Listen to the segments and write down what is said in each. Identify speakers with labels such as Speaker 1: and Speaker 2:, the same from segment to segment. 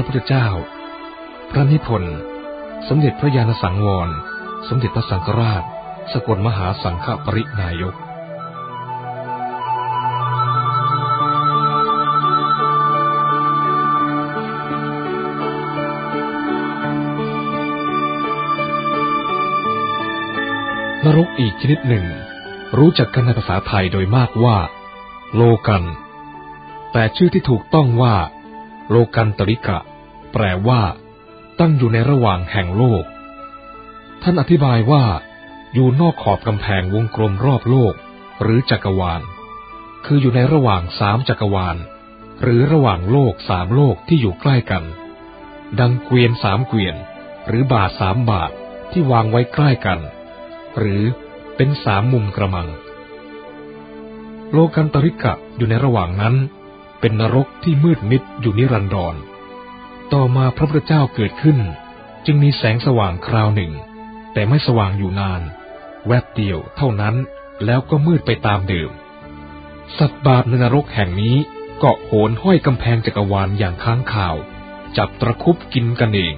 Speaker 1: ระพุทธเจ้า พระนิพนธ์ สมเด็จพระญาณสังวร สมเด็จพระสังฆราช สกลมหาสังฆปรินายกนรกอีกชนิดหนึ่ง รู้จักกันในภาษาไทยโดยมากว่า โลกัน แต่ชื่อที่ถูกต้องว่า โลกันตริกะ แปลว่า ตั้งอยู่ในระหว่างแห่งโลก ท่านอธิบายว่า อยู่นอกขอบกำแพงวงกลมรอบโลก หรือจักรวาล คืออยู่ในระหว่างสามจักรวาล หรือระหว่างโลกสามโลกที่อยู่ใกล้กัน ดังเกวียนสามเกวียน หรือบาทสามบาทที่วางไว้ใกล้กัน หรือเป็นสามมุมกระมัง โลกันตริกะอยู่ในระหว่างนั้น เป็นนรกที่มืดมิดอยู่นิรันดร ต่อมาพระพุทธเจ้าเกิดขึ้น จึงมีแสงสว่างคราวหนึ่ง แต่ไม่สว่างอยู่นาน แวบเดียวเท่านั้นแล้วก็มืดไปตามเดิม สัตว์บาปในนรกแห่งนี้เกาะโหนห้อยกำแพงจักรวาลอย่างค้างข่าว จับตะคุบกินกันเอง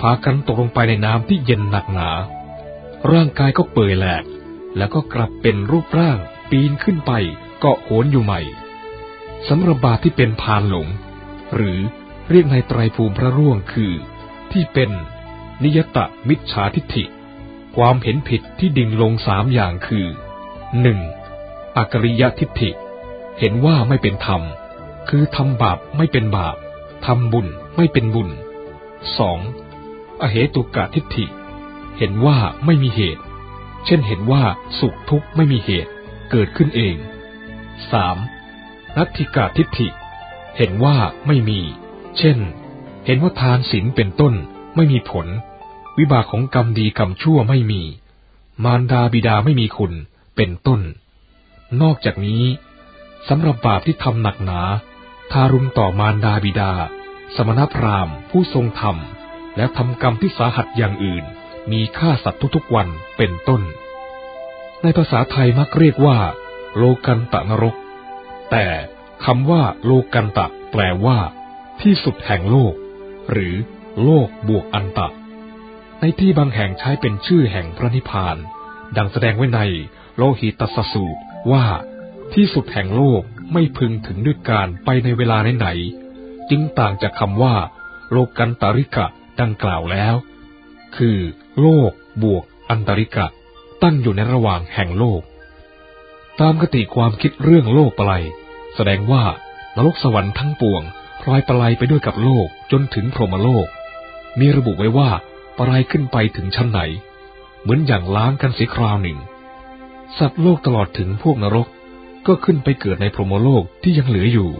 Speaker 1: พากันตกลงไปในน้ำที่เย็นหนักหนา ร่างกายก็เปื่อยแหลก แล้วก็กลับเป็นรูปร่าง ปีนขึ้นไปเกาะโหนอยู่ใหม่สำหรับบาปที่เป็นพานหลง หรือ เรียกในไตรภูมิพระร่วงคือ ที่เป็น นิยตมิจฉาทิฏฐิ ความเห็นผิดที่ดิ่งลงสามอย่างคือหนึ่งอกริยทิฏฐิ เห็นว่าไม่เป็นธรรม คือทำบาปไม่เป็นบาปทำบุญไม่เป็นบุญสองอเหตุกะทิฏฐิ เห็นว่าไม่มีเหตุ เช่นเห็นว่าสุขทุกข์ไม่มีเหตุ เกิดขึ้นเองสามนัตถิกาทิฏฐิ เห็นว่าไม่มี เช่น เห็นว่าทานศีลเป็นต้นไม่มีผล วิบากของกรรมดีกรรมชั่วไม่มี มารดาบิดาไม่มีคุณเป็นต้น นอกจากนี้สำหรับบาปที่ทำหนักหนา ทารุณต่อมารดาบิดา สมณพราหมณ์ ผู้ทรงธรรม และทำกรรมที่สาหัสอย่างอื่น มีฆ่าสัตว์ทุกๆวันเป็นต้น ในภาษาไทยมักเรียกว่า โลกันตะนรก แต่คำว่า โลกันตะ แปลว่า ที่สุดแห่งโลก หรือโลกบวกอันตะ ในที่บางแห่งใช้เป็นชื่อแห่งพระนิพพาน ดังแสดงไว้ในโลหิตัสสูตรว่าที่สุดแห่งโลกไม่พึงถึงด้วยการไปในเวลาไหนๆจึงต่างจากคำว่า โลกันตาริกะดังกล่าวแล้ว คือ โลกบวกอันตริกะ ตั้งอยู่ในระหว่างแห่งโลก ตามคติความคิดเรื่องโลกปลายแสดงว่านรกสวรรค์ทั้งปวง ลอยปลายไปด้วยกับโลกจนถึงพรหมโลก มีระบุไว้ว่าปลายขึ้นไปถึงชั้นไหน เหมือนอย่างล้างกันเสียคราวหนึ่ง สัตว์โลกตลอดถึงพวกนรกก็ขึ้นไปเกิดในพรหมโลกที่ยังเหลืออยู่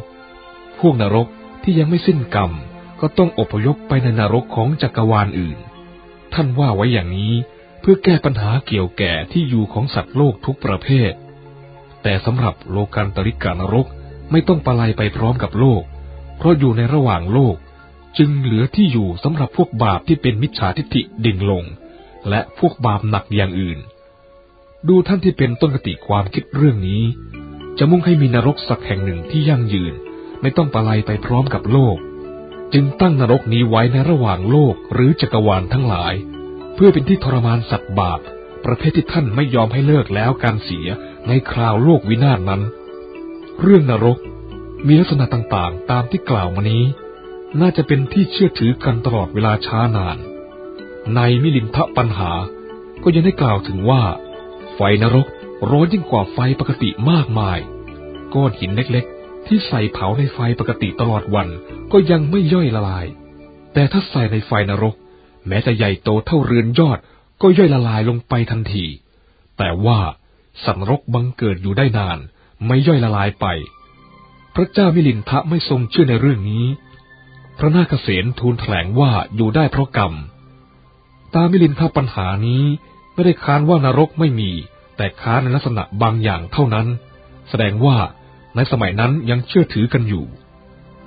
Speaker 1: พวกนรกที่ยังไม่สิ้นกรรมก็ต้องอพยพไปในนรกของจักรวาลอื่น ท่านว่าไว้อย่างนี้เพื่อแก้ปัญหาเกี่ยวแก่ที่อยู่ของสัตว์โลกทุกประเภท แต่สำหรับโลกันตริกานรกไม่ต้องปลายไปพร้อมกับโลก ราะอยู่ในระหว่างโลก จึงเหลือที่อยู่สำหรับพวกบาปที่เป็นมิจฉาทิฏฐิดิ่งลง และพวกบาปหนักอย่างอื่น ดูท่านที่เป็นต้นกติความคิดเรื่องนี้ จะมุ่งให้มีนรกสักแห่งหนึ่งที่ยั่งยืน ไม่ต้องปลายไปพร้อมกับโลก จึงตั้งนรกนี้ไว้ในระหว่างโลกหรือจักรวาลทั้งหลาย เพื่อเป็นที่ทรมานสัตว์บาป ประเภทที่ท่านไม่ยอมให้เลิกแล้วการเสียในคราวโลกวินาศนั้น เรื่องนรก มีลักษณะต่างๆ ตามที่กล่าวมานี้ น่าจะเป็นที่เชื่อถือกันตลอดเวลาช้านาน ในมิลินทะปัญหา ก็ยังได้กล่าวถึงว่า ไฟนรกร้อนยิ่งกว่าไฟปกติมากมาย ก้อนหินเล็กๆ ที่ใส่เผาในไฟปกติตลอดวันก็ยังไม่ย่อยละลาย แต่ถ้าใส่ในไฟนรก แม้จะใหญ่โตเท่าเรือนยอดก็ย่อยละลายลงไปทันที แต่ว่าสันรกบังเกิดอยู่ได้นานไม่ย่อยละลายไป พระเจ้ามิลินทะไม่ทรงเชื่อในเรื่องนี้ พระนาคเษนทูลแถลงว่าอยู่ได้เพราะกรรม ตามิลินทะปัญหานี้ไม่ได้ค้านว่านรกไม่มี แต่ค้านในลักษณะบางอย่างเท่านั้น แสดงว่าในสมัยนั้นยังเชื่อถือกันอยู่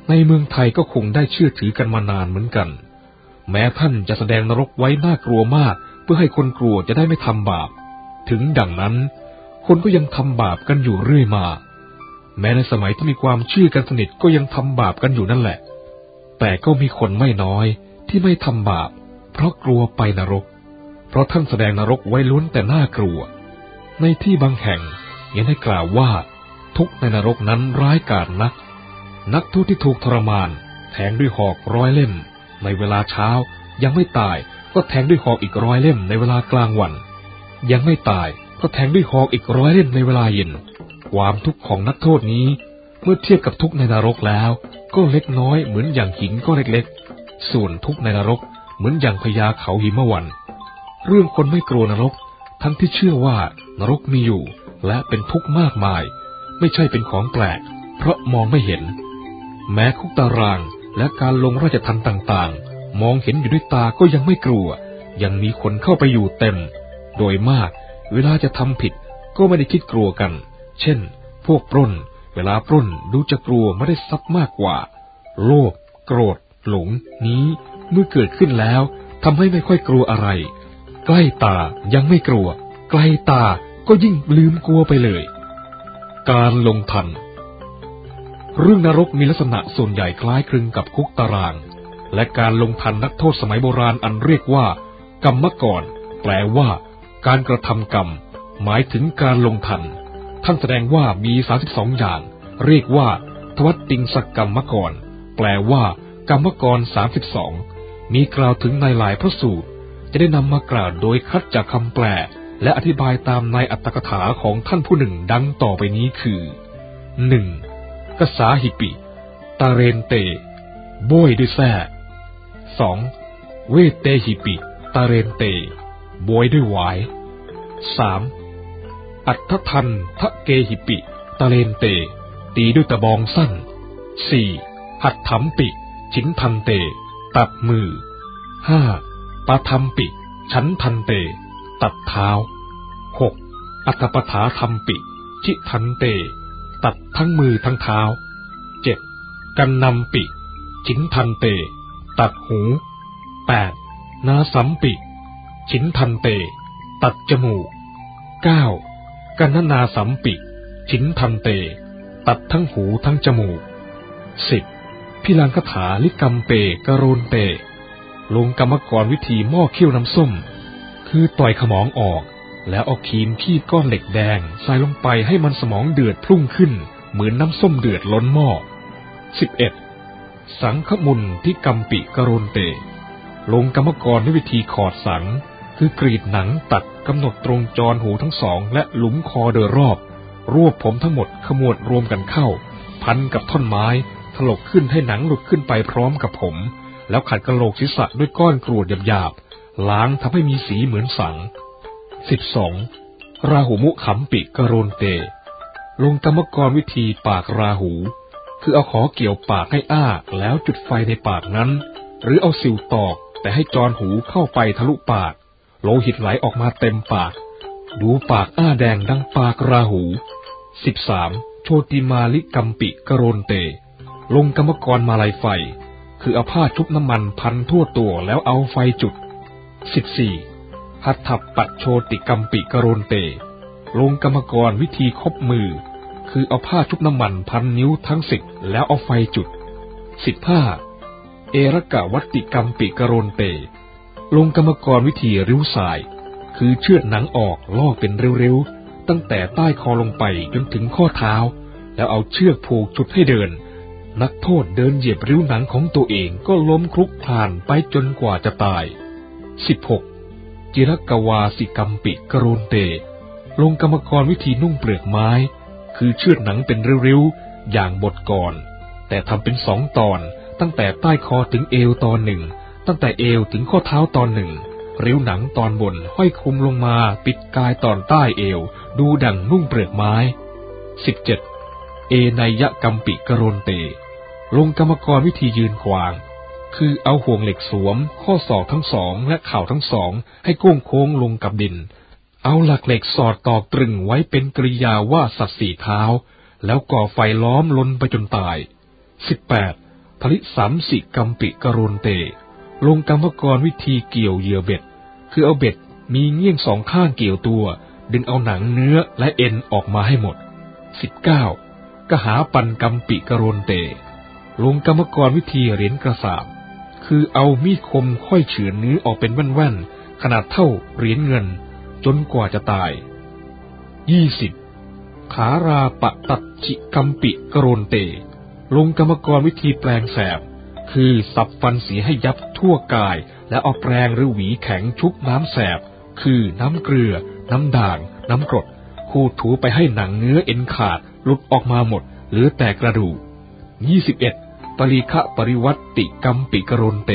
Speaker 1: ในเมืองไทยก็คงได้เชื่อถือกันมานานเหมือนกัน แม้ท่านจะแสดงนรกไว้น่ากลัวมาก เพื่อให้คนกลัวจะได้ไม่ทำบาป ถึงดังนั้น คนก็ยังทำบาปกันอยู่เรื่อยมา แม้ในสมัยที่มีความเชื่อกันสนิทก็ยังทำบาปกันอยู่นั่นแหละ แต่ก็มีคนไม่น้อยที่ไม่ทำบาป เพราะกลัวไปนรก เพราะท่านแสดงนรกไว้ล้วนแต่น่ากลัว ในที่บางแห่งยังได้กล่าวว่า ทุกในนรกนั้นร้ายกาจนัก นักโทษที่ถูกทรมานแทงด้วยหอกร้อยเล่ม ในเวลาเช้ายังไม่ตายก็แทงด้วยหอกอีกร้อยเล่มในเวลากลางวัน ยังไม่ตายก็แทงด้วยหอกอีกร้อยเล่มในเวลาเย็น ความทุกข์ของนักโทษนี้ เมื่อเทียบกับทุกข์ในนรกแล้ว ก็เล็กน้อยเหมือนอย่างหินก็เล็กๆ ส่วนทุกข์ในนรกเหมือนอย่างพญาเขาหิมวัน เรื่องคนไม่กลัวนรก ทั้งที่เชื่อว่านรกมีอยู่ และเป็นทุกข์มากมาย ไม่ใช่เป็นของแปลก เพราะมองไม่เห็น แม้คุกตารางและการลงราชทันต่างๆ มองเห็นอยู่ด้วยตาก็ยังไม่กลัว ยังมีคนเข้าไปอยู่เต็ม โดยมากเวลาจะทำผิดก็ไม่ได้คิดกลัวกัน เช่น พวกปล้น เวลาปล้นดูจะกลัวไม่ได้ทรัพย์มากกว่า โลภโกรธ หลง นี้ เมื่อเกิดขึ้นแล้วทำให้ไม่ค่อยกลัวอะไร ใกล้ตายังไม่กลัว ไกลตาก็ยิ่งลืมกลัวไปเลย การลงทัน เรื่องนรกมีลักษณะส่วนใหญ่คล้ายคลึงกับคุกตาราง และการลงทันนักโทษสมัยโบราณอันเรียกว่า กรรมกรแปลว่า การกระทำกรรม หมายถึงการลงทัน ท่านแสดงว่ามีสาสิบสองอย่าง เรียกว่า ทวัตติงสกกรรมกร แปลว่า กรรมกรสามสิบสองมีกล่าวถึงในหลายพระสูตร จะได้นำมากล่าวโดยคัดจากคำแปล และอธิบายตามในอัตถกถาของท่านผู้หนึ่งดังต่อไปนี้คือหนึ่งกษาหิปิ ตาเรนเตโบยด้วยแท้สองเวเตหิปิ ตาเรนเตบวยด้วยหวายสาม อัฑฒทัณฑะเกหิปิ ตาเฬนเต ตีด้วยตะบองสั้นสี่หัตถัมปิ ฉินทันเต ตัดมือห้าปาทัมปิ ฉินทันเต ตัดเท้าหก หัตถปาทัมปิ ฉินทันเต ตัดทั้งมือทั้งเท้าเจ็ดกัณณัมปิ ฉินทันเต ตัดหูแปดนาสัมปิ ฉินทันเต ตัดจมูกเก้า กัณณนาสัมปิ ฉินทันเต ตัดทั้งหูทั้งจมูกสิบพิลังคถาลิกัมปิ กโรนเตลงกรรมกรวิธีหม้อเคี่ยวน้ำส้ม คือต่อยขมองออก แล้วเอาคีมคีบก้อนเหล็กแดง ใส่ลงไปให้มันสมองเดือดพุ่งขึ้น เหมือนน้ำส้มเดือดล้นหม้อสิบเอ็ดสังขมุณฑิกัมปิกโรนเต ลงกรรมกรด้วยวิธีขอดสังข์ คือกรีดหนังตัดกำหนดตรงจอนหูทั้งสอง และหลุมคอโดยรอบ รวบผมทั้งหมดขมวดรวมกันเข้า พันกับท่อนไม้ถลกขึ้นให้หนังหลุดขึ้นไปพร้อมกับผม แล้วขัดกะโหลกศีรษะด้วยก้อนกรวดหยาบๆล้างทำให้มีสีเหมือนสังข์ สิบสองราหุมุขัมปิกโรนเต ลงกรรมกรวิธีปากราหู คือเอาขอเกี่ยวปากให้อ้าแล้วจุดไฟในปากนั้น หรือเอาสิวตอกแต่ให้จรหูเข้าไปทะลุปาก โลหิตไหลออกมาเต็มปาก ดูปากอ้าแดงดังปากราหูสิบสามโชติมาลิกัมปิกโรนเต ลงกรรมกรมาลายไฟ คือเอาผ้าชุบน้ำมันพันทั่วตัวแล้วเอาไฟจุดสิบสี่หัตถปัชโชติกัมปิกโรนเต ลงกรรมกรวิธีคบมือ คือเอาผ้าชุบน้ำมันพันนิ้วทั้งสิบแล้วเอาไฟจุดสิบห้าเอรกวัตติกัมปิกโรนเต ลงกรรมกรวิธีริ้วสาย คือเชือดหนังออกลอกเป็นริ้วๆ ตั้งแต่ใต้คอลงไปจนถึงข้อเท้า แล้วเอาเชือกผูกฉุดให้เดิน นักโทษเดินเหยียบริ้วหนังของตัวเองก็ล้มคลุกคลานไปจนกว่าจะตาย 16. จิรกวาสิกรรมปิกรนเต ลงกรรมกรวิธีนุ่งเปลือกไม้ คือเชือดหนังเป็นริ้วๆ อย่างบทก่อน แต่ทำเป็นสองตอนตั้งแต่ใต้คอถึงเอวตอนหนึ่ง ตั้งแต่เอวถึงข้อเท้าตอนหนึ่ง ริ้วหนังตอนบนห้อยคลุมลงมาปิดกายตอนใต้เอว ดูดังนุ่งเปลือกไม้ 17. เอไนยะกัมปิกรนเต ลงกรรมกรวิธียืนขวาง คือเอาห่วงเหล็กสวม ข้อศอกทั้งสองและเข่าทั้งสอง ให้โค้งโค้งลงกับดิน เอาหลักเหล็กสอดตอกตรึงไว้เป็นกริยาว่าสัตว์สี่เท้า แล้วก่อไฟล้อมลนไปจนตาย 18. พลิสมังสิกัมปิ กโรนเต ลงกรรมกรวิธีเกี่ยวเหยื่อเบ็ด คือเอาเบ็ดมีเงี่ยงสองข้างเกี่ยวตัว ดึงเอาหนังเนื้อและเอ็นออกมาให้หมด 19. กหาปณกัมปิ กโรนเต ลงกรรมกรวิธีเหรียญกระสาบ คือเอามีดคมค่อยเฉือนเนื้อออกเป็นแว่นๆ ขนาดเท่าเหรียญเงิน จนกว่าจะตายยี่สิบขาราปะตัดจิกัมปิกรนเต ลงกรรมกรวิธีแปลงแสบ คือสับฟันสีให้ยับทั่วกาย และเอาแปรงหรือหวีแข็งชุบน้ำแสบ คือน้ำเกลือ น้ำด่าง น้ำกรดขูดถูไปให้หนังเนื้อเอ็นขาดหลุดออกมาหมด เหลือแต่กระดูกยี่สิบเอ็ดปลิฆปริวัตติกัมปิ กโรนเต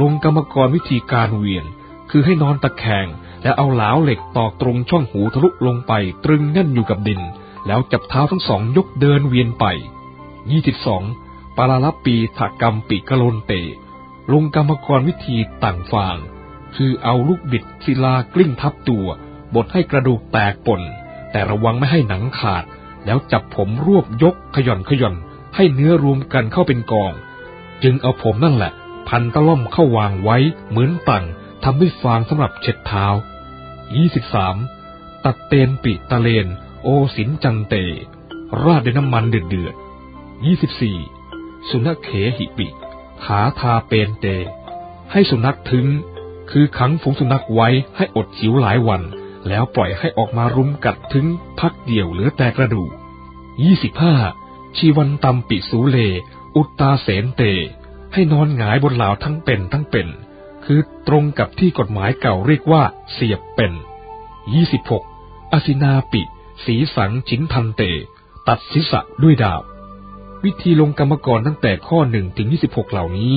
Speaker 1: ลงกรรมกรวิธีกางเวียน คือให้นอนตะแคง และเอาหลาวเหล็กตอกตรงช่องหูทะลุลงไปตรึงแน่นอยู่กับดิน แล้วจับเท้าทั้งสองยกเดินเวียนไปยี่สิบสอง ปลาลปีฐกัมปิ กโรนเต ลงกรรมกรวิธีต่างฟาง คือเอาลูกบดศิลากลิ้งทับตัวบดให้กระดูกแตกป่น แต่ระวังไม่ให้หนังขาด แล้วจับผมรวบยกขย่อนขย่อนให้เนื้อรวมกันเข้าเป็นกอง จึงเอาผมนั่นแหละ พันตะล่อมเข้าวางไว้ เหมือนตังทำด้วยฟางสำหรับเช็ดเท้า 23. ตัดเตนปิตะเลน โอสินจันเต ราดด้วยน้ำมันเดือดเดือด 24. สุนัขเขหิปิ ขาทาเปนเต ให้สุนัขถึง คือขังฝูงสุนัขไว้ให้อดหิวหลายวัน แล้วปล่อยให้ออกมารุมกัดถึงพักเดียวเหลือแต่กระดูก 25. ชีวันตำปิสูเล อุตตาเสนเต ให้นอนหงายบนเหลาทั้งเป็นทั้งเป็น คือตรงกับที่กฎหมายเก่าเรียกว่าเสียบเป็น 26. อสินาปิ สีสังชินทันเต ตัดศีรษะด้วยดาบ วิธีลงกรรมกรตั้งแต่ข้อหนึ่งถึง26เหล่านี้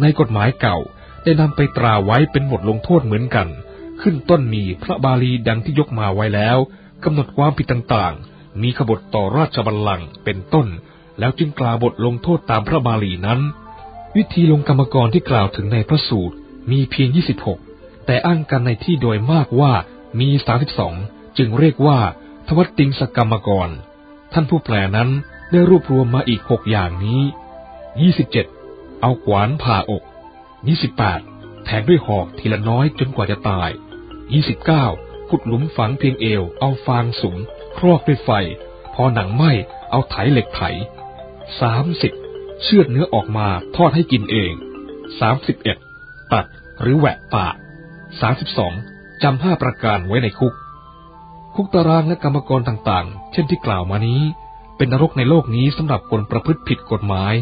Speaker 1: ในกฎหมายเก่าได้นำไปตราไว้เป็นบทลงโทษเหมือนกัน ขึ้นต้นมีพระบาลีดังที่ยกมาไว้แล้วกำหนดความผิดต่างๆ มีขบฏต่อราชบัลลังก์เป็นต้น แล้วจึงกล่าวบทลงโทษตามพระบาลีนั้น วิธีลงกรรมกรที่กล่าวถึงในพระสูตรมีเพียง 26 แต่อ้างกันในที่โดยมากว่ามี 32 จึงเรียกว่า ทวัตติงสกรรมกร ท่านผู้แปลนั้น ได้รวบรวมมาอีกหกอย่างนี้ 27. เอาขวานผ่าอก 28. แทงด้วยหอกทีละน้อยจนกว่าจะตาย 29. ขุดหลุมฝังเพียงเอว เอาฟางสุมครอกด้วยไฟ พอหนังไหมเอาไถเหล็กไถ 30. เชือดเนื้อออกมาทอดให้กินเอง 31. ตัดหรือแหวะปาก 32. จำห้าประการไว้ในคุก คุกตารางและกรรมกรต่างๆ เช่นที่กล่าวมานี้ เป็นนรกในโลกนี้สำหรับคนประพฤติผิดกฎหมาย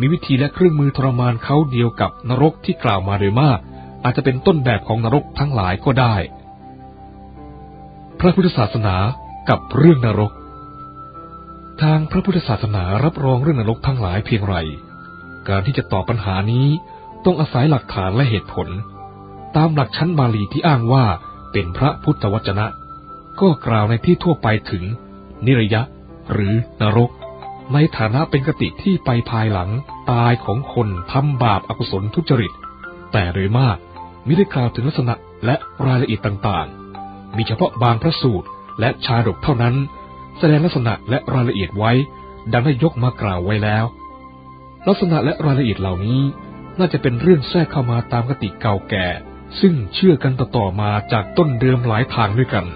Speaker 1: มีวิธีและเครื่องมือทรมานเขาเดียวกับนรกที่กล่าวมาโดยมาก อาจจะเป็นต้นแบบของนรกทั้งหลายก็ได้ พระพุทธศาสนากับเรื่องนรก ทางพระพุทธศาสนารับรองเรื่องนรกทั้งหลายเพียงไร การที่จะตอบปัญหานี้ต้องอาศัยหลักฐานและเหตุผล ตามหลักชั้นบาลีที่อ้างว่าเป็นพระพุทธวจนะ ก็กล่าวในที่ทั่วไปถึง นิรยะ หรือนรก ในฐานะเป็นกติที่ไปภายหลังตายของคนทำบาปอากุศลทุจริต แต่โดยมากมิได้กล่าวถึงลักษณะและรายละเอียดต่างๆ มีเฉพาะบางพระสูตรและชาดกเท่านั้น แสดงลักษณะและรายละเอียดไว้ ดังได้ยกมากล่าวไว้แล้ว ลักษณะและรายละเอียดเหล่านี้ น่าจะเป็นเรื่องแทรกเข้ามาตามกติเก่าแก่ ซึ่งเชื่อกันต่อๆมาจากต้นเดิมหลายทางด้วยกัน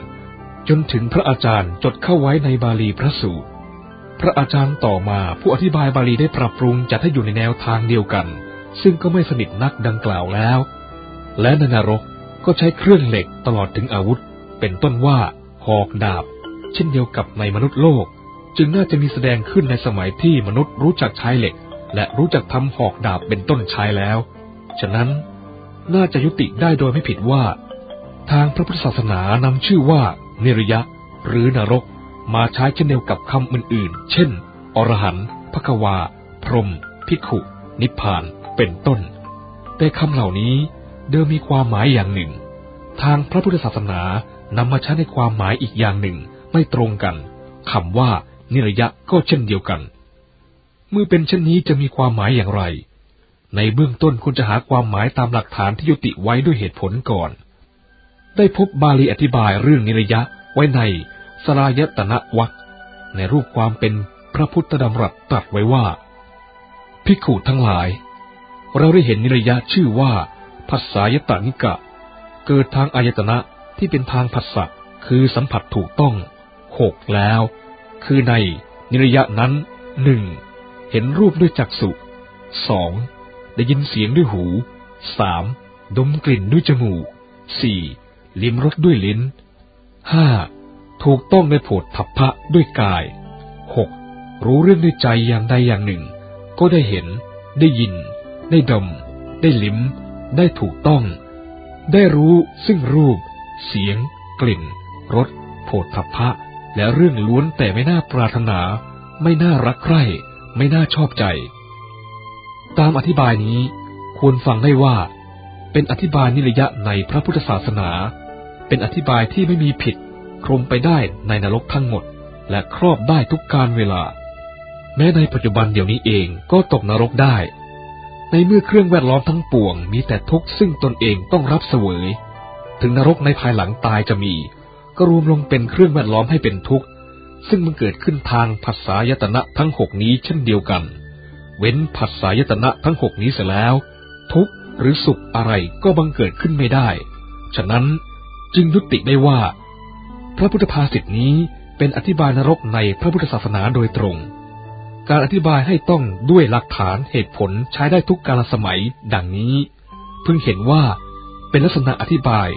Speaker 1: จนถึงพระอาจารย์จดเข้าไว้ในบาลีพระสูตร พระอาจารย์ต่อมาผู้อธิบายบาลีได้ปรับปรุงจัดให้อยู่ในแนวทางเดียวกัน ซึ่งก็ไม่สนิทนักดังกล่าวแล้ว และในนรกก็ใช้เครื่องเหล็กตลอดถึงอาวุธ เป็นต้นว่าหอกดาบ เช่นเดียวกับในมนุษย์โลก จึงน่าจะมีแสดงขึ้นในสมัยที่มนุษย์รู้จักใช้เหล็ก และรู้จักทำหอกดาบเป็นต้นใช้แล้ว ฉะนั้นน่าจะยุติได้โดยไม่ผิดว่า ทางพระพุทธศาสนานำชื่อว่า นิรยะ หรือนรก มาใช้เช่นเดียวกับคำอื่นๆ เช่น อรหันต์ภควา พรมพิขุ นิพพาน เป็นต้น แต่คำเหล่านี้เดิมมีความหมายอย่างหนึ่ง ทางพระพุทธศาสนานำมาใช้ในความหมายอีกอย่างหนึ่งไม่ตรงกันคำว่า นิรยะก็เช่นเดียวกัน เมื่อเป็นเช่นนี้จะมีความหมายอย่างไร ในเบื้องต้นคุณจะหาความหมายตามหลักฐานที่ยุติไว้ด้วยเหตุผลก่อน ได้พบบาลีอธิบายเรื่องนิรยะไว้ในสลายตนะวักในรูปความเป็นพระพุทธดำรัสตรัสไว้ว่า ภิกขุทั้งหลาย เราได้เห็นนิรยะชื่อว่าภาษายตานิกะ เกิดทางอายตนะที่เป็นทางผัสสะคือสัมผัสถูกต้องหกแล้ว คือในนิระยะนั้นหนึ่งเห็นรูปด้วยจักษุสองได้ยินเสียงด้วยหูสามดมกลิ่นด้วยจมูกสี่ ลิ้มรสด้วยลิ้นห้าถูกต้องในโผฏฐัพพะด้วยกายหกรู้เรื่องด้วยใจอย่างใดอย่างหนึ่ง ก็ได้เห็น ได้ยิน ได้ดม ได้ลิ้ม ได้ถูกต้อง ได้รู้ซึ่งรูป เสียง กลิ่น รสโผฏฐัพพะ และเรื่องล้วนแต่ไม่น่าปรารถนา ไม่น่ารักใคร่ ไม่น่าชอบใจ ตามอธิบายนี้ควรฟังได้ว่า เป็นอธิบายนิรยะในพระพุทธศาสนา เป็นอธิบายที่ไม่มีผิดคลุมไปได้ในนรกทั้งหมด และครอบได้ทุกการเวลา แม้ในปัจจุบันเดี๋ยวนี้เองก็ตกนรกได้ ในเมื่อเครื่องแวดล้อมทั้งปวง มีแต่ทุกข์ซึ่งตนเองต้องรับเสวย ถึงนรกในภายหลังตายจะมี ก็รวมลงเป็นเครื่องแวดล้อมให้เป็นทุกข์ซึ่งมันเกิดขึ้นทางภาษายตนะทั้งหกนี้เช่นเดียวกัน เว้นภาษายตนะทั้งหกนี้เสียแล้ว ทุกข์หรือสุขอะไรก็บังเกิดขึ้นไม่ได้ ฉะนั้น จึงยุติได้ว่า พระพุทธภาษิตนี้เป็นอธิบายนรกในพระพุทธศาสนาโดยตรง การอธิบายให้ต้องด้วยหลักฐานเหตุผลใช้ได้ทุกกาลสมัย ดังนี้ เพิ่งเห็นว่าเป็นลักษณะอธิบาย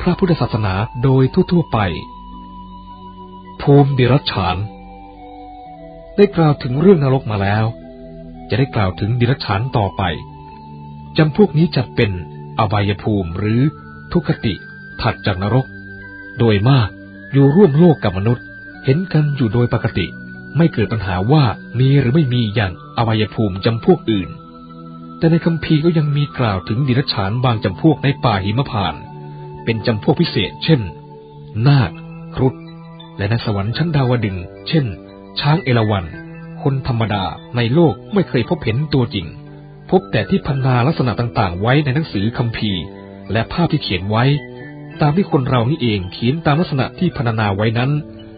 Speaker 1: พระพุทธศาสนาโดยทั่วๆไป ภูมิเดรัจฉาน ได้กล่าวถึงเรื่องนรกมาแล้ว จะได้กล่าวถึงดิรัจฉานต่อไปจำพวกนี้จัดเป็นอบายภูมิหรือทุคติ ถัดจากนรก โดยมากอยู่ร่วมโลกกับมนุษย์ เห็นกันอยู่โดยปกติ ไม่เกิดปัญหาว่ามีหรือไม่มีอย่างอวัยภูมิจำพวกอื่น แต่ในคัมภีร์ก็ยังมีกล่าวถึงดิรัจฉานบางจำพวกในป่าหิมพาน เป็นจำพวกพิเศษ เช่น นาคครุฑและในสวรรค์ชั้นดาวดึง เช่น ช้างเอราวัณคนธรรมดาในโลกไม่เคยพบเห็นตัวจริง พบแต่ที่พันนาลักษณะต่างๆ ไว้ในหนังสือคัมภีร์ และภาพที่เขียนไว้ ตามที่คนเรานี่เองเขียนตามลักษณะที่พรรณนาไว้นั้น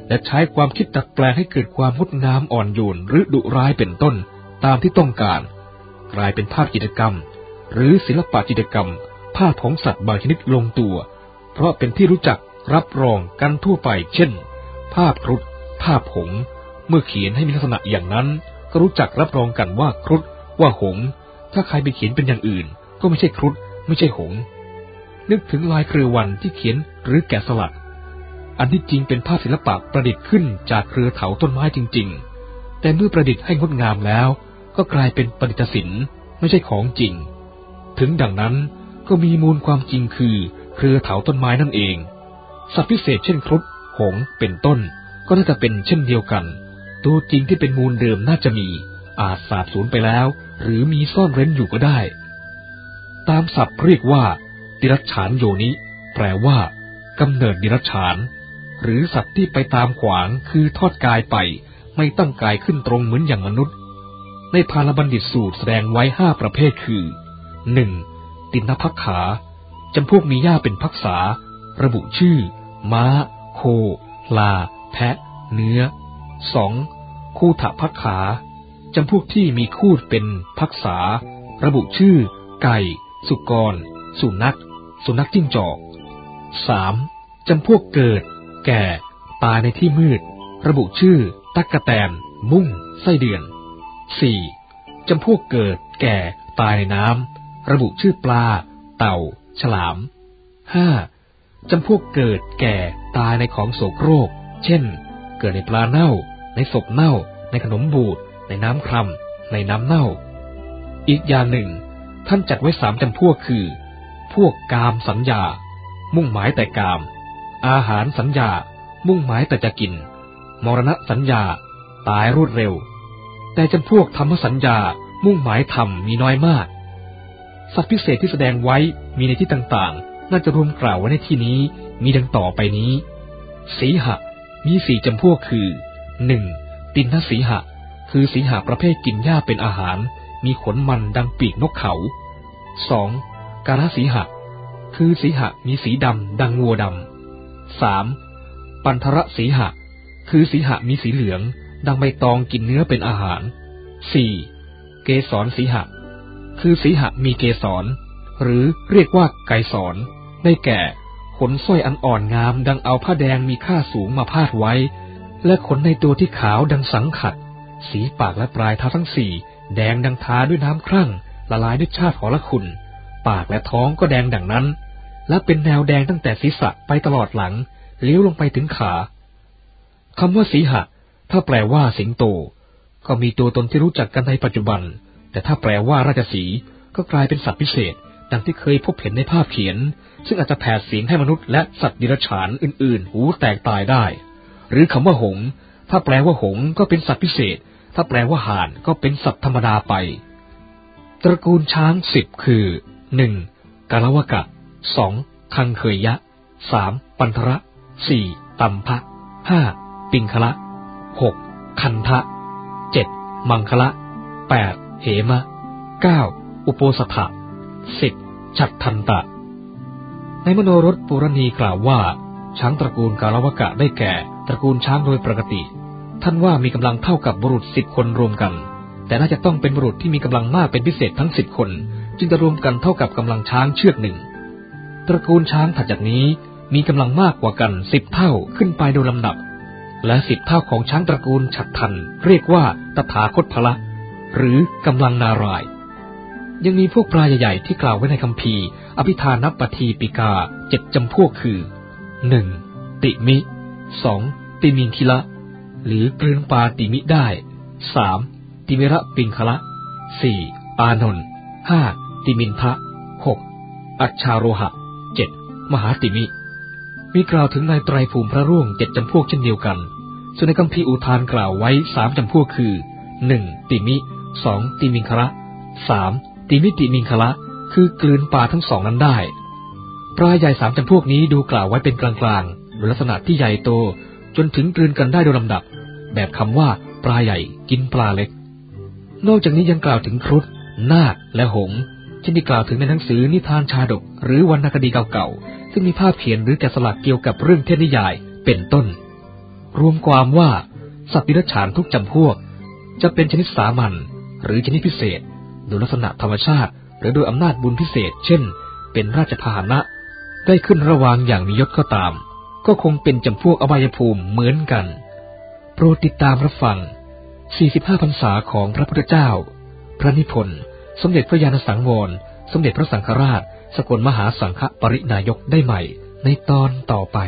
Speaker 1: และใช้ความคิดตัดแปลงให้เกิดความงดงามอ่อนโยนหรือดุร้ายเป็นต้นตามที่ต้องการ กลายเป็นภาพจิตรกรรม หรือศิลปะจิตรกรรม ภาพของสัตว์บางชนิดลงตัว เพราะเป็นที่รู้จักรับรองกันทั่วไป เช่น ภาพครุฑภาพหง เมื่อเขียนให้มีลักษณะอย่างนั้น ก็รู้จักรับรองกันว่าครุฑว่าหง ถ้าใครไปเขียนเป็นอย่างอื่น ก็ไม่ใช่ครุฑไม่ใช่หง นึกถึงลายเครือวันที่เขียนหรือแกะสลัก อันที่จริงเป็นภาพศิลปะประดิษฐ์ขึ้นจากเครือเถาต้นไม้จริง ๆ แต่เมื่อประดิษฐ์ให้งดงามแล้ว ก็กลายเป็นประดิษฐศิลป์ไม่ใช่ของจริง ถึงดังนั้นก็มีมูลความจริงคือเครือเถาต้นไม้นั่นเอง สัตว์พิเศษเช่นครุฑหงเป็นต้น ก็น่าจะเป็นเช่นเดียวกัน ตัวจริงที่เป็นมูลเดิมน่าจะมี อาจสาบสูญไปแล้ว หรือมีซ่อนเร้นอยู่ก็ได้ ตามศัพท์เรียกว่า ดิรัจฉานโยนิ แปลว่ากำเนิดดิรัจฉาน หรือสัตว์ที่ไปตามขวางคือทอดกายไป ไม่ตั้งกายขึ้นตรงเหมือนอย่างมนุษย์ ในพาลบัณฑิตสูตรแสดงไว้ห้าประเภทคือหนึ่งตินพักขาจำพวกมีหญ้าเป็นพักษา ระบุชื่อ ม้า โค ลา แพะ เนื้อสองคู่ถพักขาจำพวกที่มีคูดเป็นพักษา ระบุชื่อ ไก่ สุกร สุนัข สุนัขจิ้งจอกสามจำพวกเกิด แก่ ตายในที่มืด ระบุชื่อ ตักกะแตน มุ้งไส้เดือนสี่จำพวกเกิด แก่ ตายในน้ำ ระบุชื่อปลา เต่า ฉลามห้าจำพวกเกิด แก่ ตายในของโสโครก เช่น เกิดในปลาเน่า ในศพเน่า ในขนมบูด ในน้ำคร่ำในน้ำเน่า อีกอย่างหนึ่ง ท่านจัดไว้สามจำพวกคือ พวกกามสัญญา มุ่งหมายแต่กาม อาหารสัญญา มุ่งหมายแต่จะกิน มรณะสัญญา ตายรวดเร็ว แต่จำพวกธรรมสัญญา มุ่งหมายธรรมมีน้อยมาก สัตว์พิเศษที่แสดงไว้มีในที่ต่างๆ น่าจะรวมกล่าวไว้ในที่นี้ มีดังต่อไปนี้ สีหะ มีสี่จำพวกคือหนึ่งตินทสีหะ คือสีหะประเภทกินหญ้าเป็นอาหาร มีขนมันดังปีกนกเขาสอง กาลสีหะ คือสีหะมีสีดำดังงัวดำสามปันทระสีหะ คือสีหะมีสีเหลือง ดังใบตองกินเนื้อเป็นอาหารสี่เกสรสีหะ คือสีหะมีเกสร หรือเรียกว่าไกสรได้แก่ขนสร้อยอันอ่อนงามดังเอาผ้าแดงมีค่าสูงมาพาดไว้ และขนในตัวที่ขาวดังสังขัด สีปากและปลายเท้าทั้งสี่ แดงดังทาด้วยน้ำครั่ง ละลายด้วยชาติหอละคุณ ปากและท้องก็แดงดังนั้น และเป็นแนวแดงตั้งแต่ศีรษะไปตลอดหลังเลี้ยวลงไปถึงขาคำว่าสีหะ ถ้าแปลว่าสิงโต ก็มีตัวตนที่รู้จักกันในปัจจุบัน แต่ถ้าแปลว่าราชสีก็กลายเป็นสัตว์พิเศษ ดังที่เคยพบเห็นในภาพเขียน ซึ่งอาจจะแผดเสียงให้มนุษย์และสัตว์ดิรัจฉานอื่น ๆ หูแตกตายได้ หรือคำว่าหง ถ้าแปลว่าหงก็เป็นสัตว์พิเศษ ถ้าแปลว่าห่านก็เป็นสัตว์ธรรมดาไป ตระกูลช้างสิบคือ หนึ่งกาลวกะสองคังเคยยะสามปันทระสี่ตัมพะห้าปิงคละหกคันทะเจ็ดมังคละแปดเหมะเก้าอุโปสถะสิบฉัตทันตะ ในมโนรถปุรณีกล่าวว่า ช้างตระกูลกาลวกะได้แก่ ตระกูลช้างโดยปกติ ท่านว่ามีกำลังเท่ากับบุรุษสิบคนรวมกัน แต่น่าจะต้องเป็นบุรุษที่มีกำลังมากเป็นพิเศษทั้งสิบคน จึงจะรวมกันเท่ากับกำลังช้างเชือกหนึ่ง ตระกูลช้างถัดจากนี้มีกำลังมากกว่ากันสิบเท่าขึ้นไปโดยลำดับ และสิบเท่าของช้างตระกูลฉัตรทัน เรียกว่าตถาคตพละ หรือกำลังนาราย ยังมีพวกปลาใหญ่ๆที่กล่าวไว้ในคำพีอภิธานัปทีปิกาเจ็ดจำพวกคือหนึ่งติมิสองติมินคิละ หรือกลืนปลาติมิได้สามติมิระปิงคละสี่อานนท์ ห้าติมินทะหกอัชชาโรหะเจ็ดมหาติมิ มีกล่าวถึงนายไตรภูมิพระร่วงเจ็ดจำพวกเช่นเดียวกัน ส่วนในคัมภีร์อุทานกล่าวไว้สามจำพวกคือหนึ่งติมิสองติมิงคละสามติมิติมิงคละ คือกลืนปลาทั้งสองนั้นได้ปลาใหญ่สามจำพวกนี้ดูกล่าวไว้เป็นกลางๆโดยลักษณะที่ใหญ่โต จนถึงกลืนกันได้โดยลำดับ แบบคำว่าปลาใหญ่กินปลาเล็ก นอกจากนี้ยังกล่าวถึงครุฑ นาคและหงเช่นที่กล่าวถึงในหนังสือนิทานชาดก หรือวรรณคดีเก่าๆ ซึ่งมีภาพเขียนหรือแกะสลักเกี่ยวกับเรื่องเทพนิยายเป็นต้น รวมความว่าสัตว์ดิรัจฉานทุกจำพวก จะเป็นชนิดสามัญหรือชนิดพิเศษ โดยลักษณะธรรมชาติ หรือโดยอำนาจบุญพิเศษ เช่น เป็นราชพาหนะ ได้ขึ้นระวางอย่างมียศก็ตาม ก็คงเป็นจำพวกอบายภูมิเหมือนกัน โปรดติดตามรับฟัง 45พรรษาของพระพุทธเจ้า พระนิพนธ์ สมเด็จพระยาณสังวร สมเด็จพระสังฆราช สกลมหาสังฆปรินายกได้ใหม่ ในตอนต่อไป